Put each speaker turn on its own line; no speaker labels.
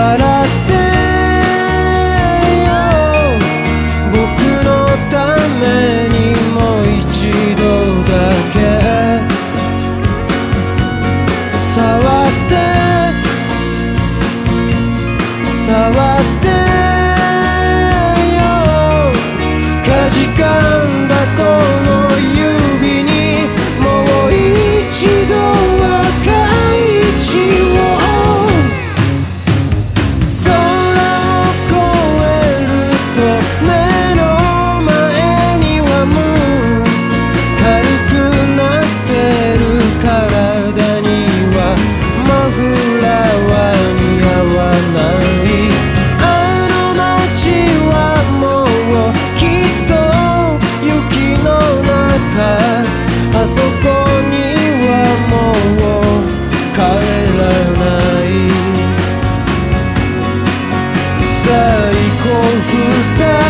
笑ってよ僕のためにもう一度だけ触って触って sei confortar.